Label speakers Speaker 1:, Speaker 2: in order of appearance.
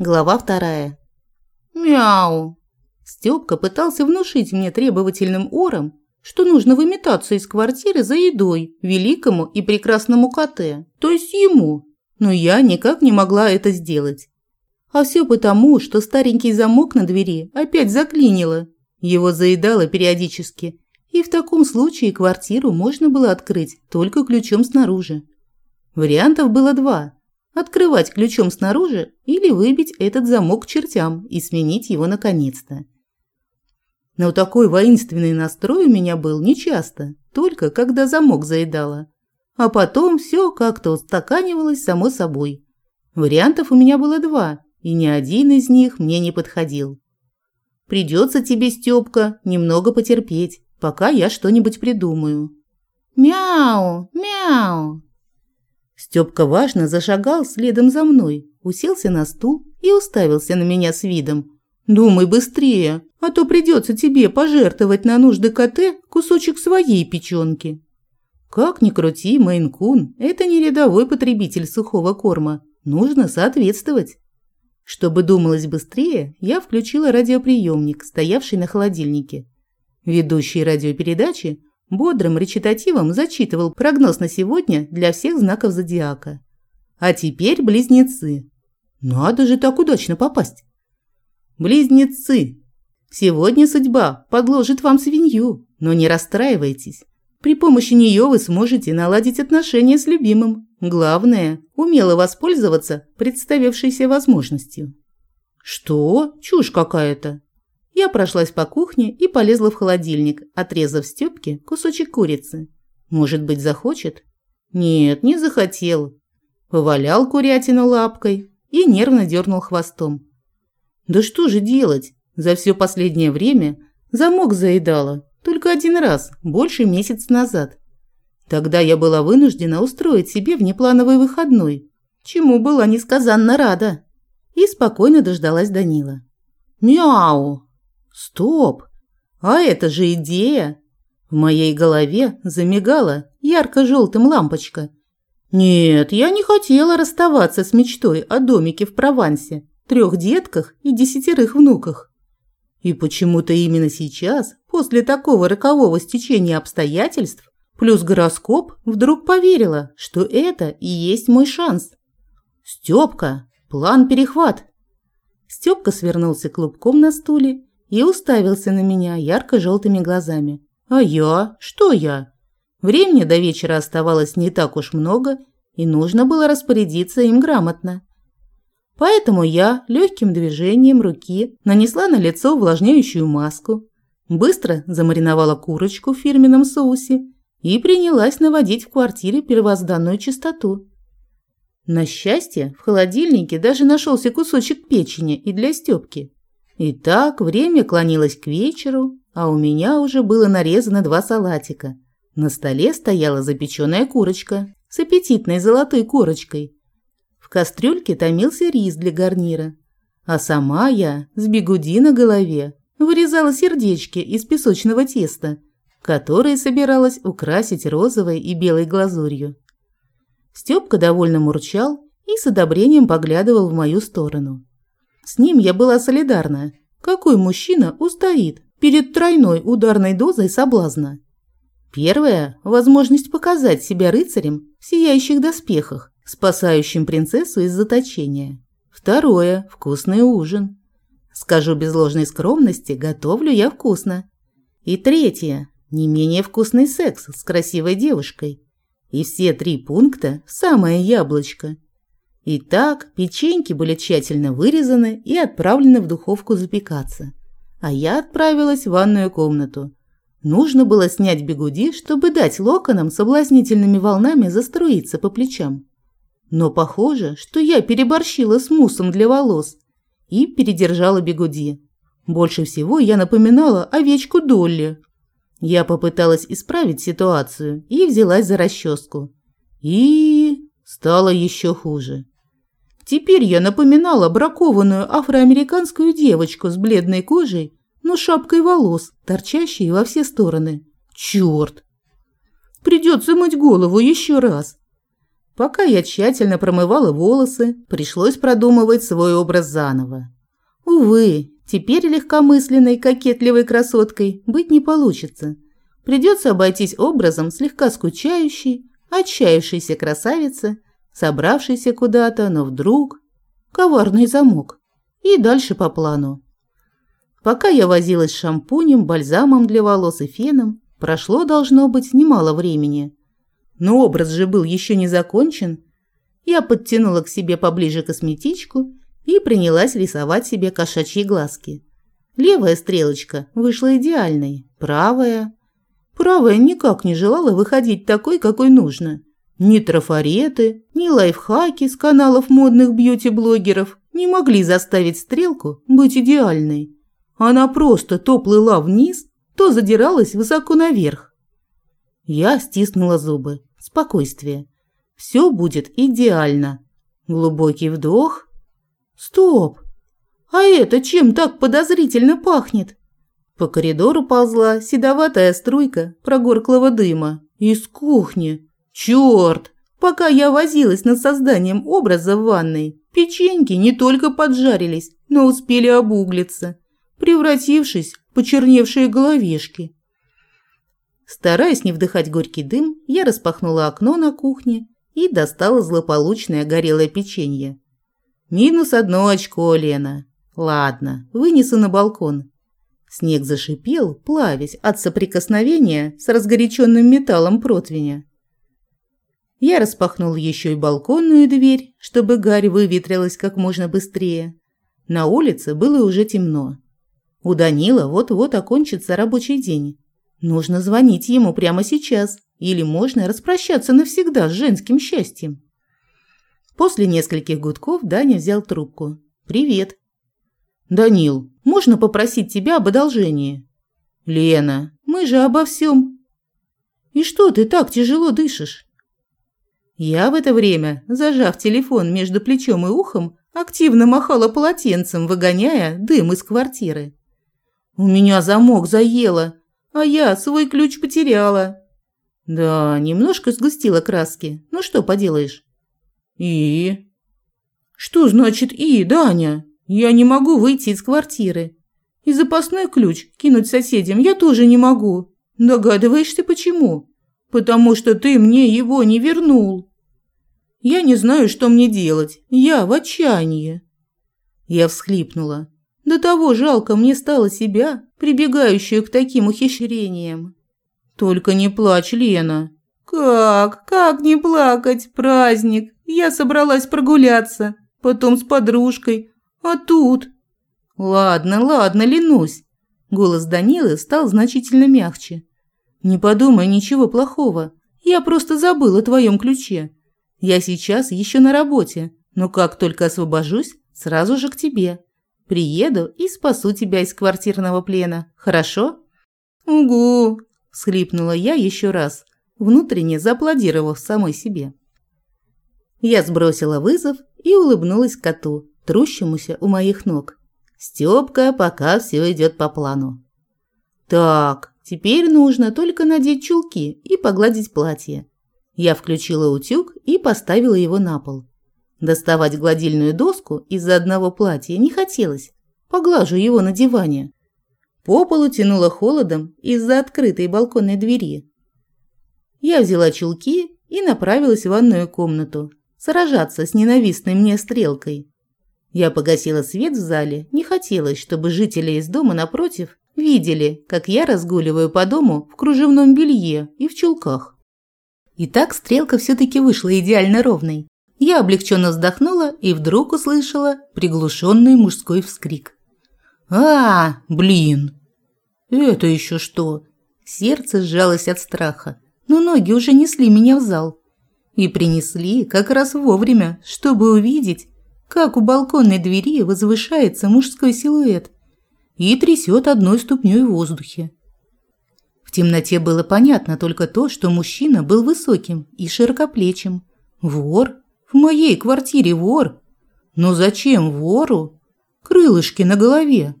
Speaker 1: Глава вторая. Мяу. Стёпка пытался внушить мне требовательным ором, что нужно выметаться из квартиры за едой великому и прекрасному коте, то есть ему. Но я никак не могла это сделать. А все потому, что старенький замок на двери опять заклинило. Его заедало периодически, и в таком случае квартиру можно было открыть только ключом снаружи. Вариантов было два Открывать ключом снаружи или выбить этот замок к чертям и сменить его наконец-то. Но такой воинственный настрой у меня был нечасто, только когда замок заедало. А потом все как-то устаканивалось само собой. Вариантов у меня было два, и ни один из них мне не подходил. Придется тебе, Степка, немного потерпеть, пока я что-нибудь придумаю. Мяу, мяу. Стёпка важно зашагал следом за мной, уселся на стул и уставился на меня с видом. «Думай быстрее, а то придется тебе пожертвовать на нужды КТ кусочек своей печёнки». Как ни крути, Мейн-кун – это не рядовой потребитель сухого корма. Нужно соответствовать. Чтобы думалось быстрее, я включила радиоприемник, стоявший на холодильнике. Ведущий радиопередачи Бодрым речитативом зачитывал прогноз на сегодня для всех знаков зодиака. А теперь близнецы. Надо же так удачно попасть. Близнецы. Сегодня судьба подложит вам свинью, но не расстраивайтесь. При помощи нее вы сможете наладить отношения с любимым. Главное – умело воспользоваться представившейся возможностью. Что? Чушь какая-то. Я прошлась по кухне и полезла в холодильник, отрезав Стёпке кусочек курицы. Может быть, захочет? Нет, не захотел. Повалял курятину лапкой и нервно дернул хвостом. Да что же делать? За все последнее время замок заедала. Только один раз, больше месяца назад. Тогда я была вынуждена устроить себе внеплановый выходной, чему была несказанно рада. И спокойно дождалась Данила. «Мяу!» Стоп! А это же идея! В моей голове замигала ярко-желтым лампочка. Нет, я не хотела расставаться с мечтой о домике в Провансе, трех детках и десятерых внуках. И почему-то именно сейчас, после такого рокового стечения обстоятельств, плюс гороскоп, вдруг поверила, что это и есть мой шанс. Стёпка, план перехват. Стёпка свернулся клубком на стуле и уставился на меня ярко-желтыми глазами. А я? Что я? Времени до вечера оставалось не так уж много, и нужно было распорядиться им грамотно. Поэтому я легким движением руки нанесла на лицо увлажняющую маску, быстро замариновала курочку в фирменном соусе и принялась наводить в квартире первозданную чистоту. На счастье, в холодильнике даже нашелся кусочек печени и для Итак, время клонилось к вечеру, а у меня уже было нарезано два салатика. На столе стояла запеченная курочка с аппетитной золотой корочкой. В кастрюльке томился рис для гарнира. А сама я с бигуди на голове вырезала сердечки из песочного теста, которые собиралась украсить розовой и белой глазурью. Стёпка довольно мурчал и с одобрением поглядывал в мою сторону. С ним я была солидарна. Какой мужчина устоит перед тройной ударной дозой соблазна? Первое – возможность показать себя рыцарем в сияющих доспехах, спасающим принцессу из заточения. Второе – вкусный ужин. Скажу без ложной скромности, готовлю я вкусно. И третье – не менее вкусный секс с красивой девушкой. И все три пункта – самое яблочко – Итак, печеньки были тщательно вырезаны и отправлены в духовку запекаться. А я отправилась в ванную комнату. Нужно было снять бегуди, чтобы дать локонам соблазнительными волнами заструиться по плечам. Но похоже, что я переборщила с муссом для волос и передержала бегуди. Больше всего я напоминала овечку Долли. Я попыталась исправить ситуацию и взялась за расческу. И стало еще хуже. Теперь я напоминала бракованную афроамериканскую девочку с бледной кожей, но шапкой волос, торчащей во все стороны. Черт! Придется мыть голову еще раз. Пока я тщательно промывала волосы, пришлось продумывать свой образ заново. Увы, теперь легкомысленной, кокетливой красоткой быть не получится. Придется обойтись образом слегка скучающей, отчаявшейся красавицы, собравшейся куда-то, но вдруг... Коварный замок. И дальше по плану. Пока я возилась с шампунем, бальзамом для волос и феном, прошло, должно быть, немало времени. Но образ же был еще не закончен. Я подтянула к себе поближе косметичку и принялась рисовать себе кошачьи глазки. Левая стрелочка вышла идеальной, правая... Правая никак не желала выходить такой, какой нужно. Ни трафареты, ни лайфхаки с каналов модных бьюти-блогеров не могли заставить стрелку быть идеальной. Она просто то плыла вниз, то задиралась высоко наверх. Я стиснула зубы. Спокойствие. Все будет идеально. Глубокий вдох. Стоп! А это чем так подозрительно пахнет? По коридору ползла седоватая струйка прогорклого дыма. Из кухни. Черт! Пока я возилась над созданием образа в ванной, печеньки не только поджарились, но успели обуглиться превратившись в почерневшие головешки. Стараясь не вдыхать горький дым, я распахнула окно на кухне и достала злополучное горелое печенье. Минус одно очко, Лена. Ладно, вынесу на балкон. Снег зашипел, плавясь от соприкосновения с разгоряченным металлом противня. Я распахнул еще и балконную дверь, чтобы гарь выветрилась как можно быстрее. На улице было уже темно. У Данила вот-вот окончится рабочий день. Нужно звонить ему прямо сейчас, или можно распрощаться навсегда с женским счастьем. После нескольких гудков Даня взял трубку. «Привет». «Данил, можно попросить тебя об одолжении?» «Лена, мы же обо всем». «И что ты так тяжело дышишь?» Я в это время, зажав телефон между плечом и ухом, активно махала полотенцем, выгоняя дым из квартиры. У меня замок заело, а я свой ключ потеряла. Да, немножко сгустила краски. Ну что поделаешь? И? Что значит «и», Даня? Я не могу выйти из квартиры. И запасной ключ кинуть соседям я тоже не могу. Догадываешься, почему? Потому что ты мне его не вернул. Я не знаю, что мне делать. Я в отчаянии. Я всхлипнула. До того жалко мне стало себя, прибегающую к таким ухищрениям. Только не плачь, Лена. Как? Как не плакать? Праздник. Я собралась прогуляться, потом с подружкой. А тут... Ладно, ладно, ленусь. Голос Данилы стал значительно мягче. Не подумай ничего плохого. Я просто забыла о твоем ключе. Я сейчас еще на работе, но как только освобожусь, сразу же к тебе. Приеду и спасу тебя из квартирного плена. Хорошо? Угу, схлипнула я еще раз, внутренне зааплодировав самой себе. Я сбросила вызов и улыбнулась коту, трущемуся у моих ног. Стёпка, пока все идет по плану. Так, теперь нужно только надеть чулки и погладить платье. Я включила утюг и поставила его на пол. Доставать гладильную доску из-за одного платья не хотелось. Поглажу его на диване. По полу тянуло холодом из-за открытой балконной двери. Я взяла чулки и направилась в ванную комнату, сражаться с ненавистной мне стрелкой. Я погасила свет в зале, не хотелось, чтобы жители из дома напротив видели, как я разгуливаю по дому в кружевном белье и в чулках. И так стрелка все-таки вышла идеально ровной. Я облегченно вздохнула и вдруг услышала приглушенный мужской вскрик. «А, блин!» «Это еще что?» Сердце сжалось от страха, но ноги уже несли меня в зал. И принесли как раз вовремя, чтобы увидеть, как у балконной двери возвышается мужской силуэт и трясет одной ступней в воздухе. Темноте было понятно только то, что мужчина был высоким и широкоплечим. Вор в моей квартире вор. Но зачем вору крылышки на голове?